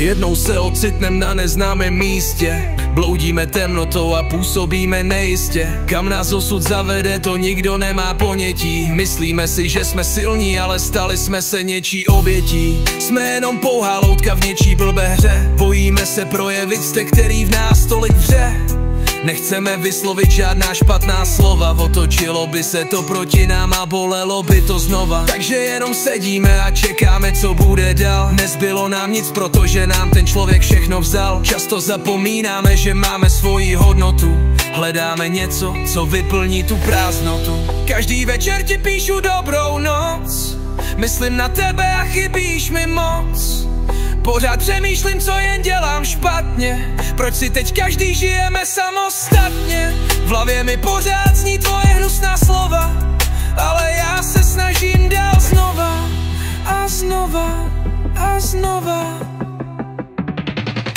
Jednou se ocitnem na neznámém místě. Bloudíme temnotou a působíme nejistě. Kam nás osud zavede, to nikdo nemá ponětí. Myslíme si, že jsme silní, ale stali jsme se něčí obětí. Jsme jenom pouhá loutka v něčí blbé hře Bojíme se projevit jste, který v nás tolik vře Nechceme vyslovit žádná špatná slova Otočilo by se to proti nám a bolelo by to znova. Takže jenom sedíme a čekáme, co bude dál. Nezbylo nám nic, protože nám ten člověk všechno vzal. Často zapomínáme, že máme svoji hodnotu. Hledáme něco, co vyplní tu prázdnotu. Každý večer ti píšu dobrou noc. Myslím na tebe a chybíš mi moc Pořád přemýšlím, co jen dělám špatně. Proč si teď každý žijeme samostatně? V hlavě mi pořád zní tvoje hnusná slova Ale já se snažím dál znova A znova a znova.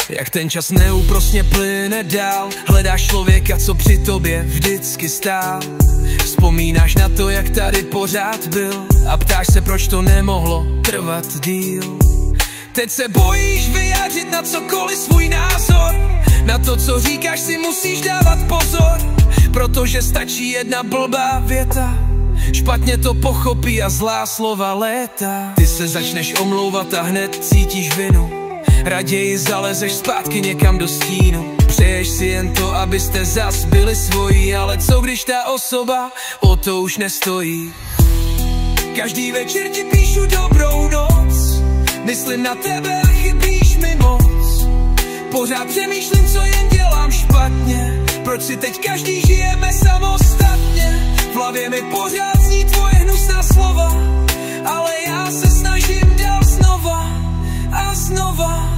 Jak ten čas neúprosně plyne dál Hledáš člověka, co při tobě vždycky stál. Vzpomínáš na to, jak tady pořád byl A ptáš se, proč to nemohlo trvat díl Teď se bojíš vyjádřit na cokoliv svůj názor. Na to, co říkáš, si musíš dávat pozor Protože stačí jedna blbá věta. Špatně to pochopí a zlá slova léta. Ty se začneš omlouvat a hned cítíš vinu. Raději zalezeš zpátky někam do stínu. Přeješ si jen to, abyste zas byli svoji Ale co když ta osoba o to už nestojí? Každý večer ti píšu dobrou noc Myslím na tebe a chybíš mi moc. Pořád přemýšlím, co jen dělám špatně. Proč si teď každý žijeme samostatně? V hlavě mi pořád zní tvoje hnusná slova Ale já se snažím dál znova a znova.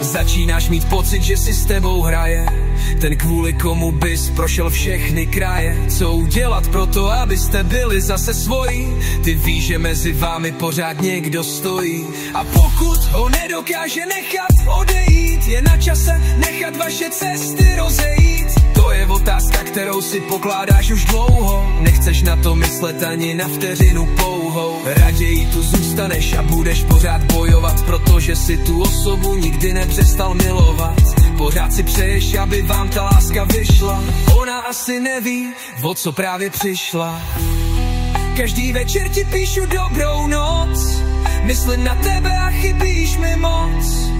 Začínáš mít pocit, že si s tebou hraje Ten kvůli komu bys prošel všechny kraje? Co udělat pro to, abyste byli zase svoji? Ty víš, že mezi vámi pořád někdo stojí. A pokud ho nedokáže nechat odejít Je na čase nechat vaše cesty rozejít. To je otázka, kterou si pokládáš už dlouho. Nechceš na to myslet ani na vteřinu pouhou. Raději tu zůstaneš a budeš pořád bojovat Protože si tu osobu nikdy nepřestal přestal milovat. Pořád si přeješ, aby vám ta láska vyšla. Ona asi neví, o co právě přišla. Každý večer ti píšu dobrou noc. Myslím na tebe a chybíš mi moc.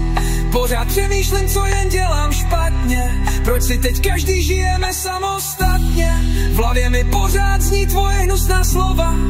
Pořád přemýšlím, co jen dělám špatně si teď každý žijeme samostatně. V hlavě mi pořád zní tvoje hnusná slova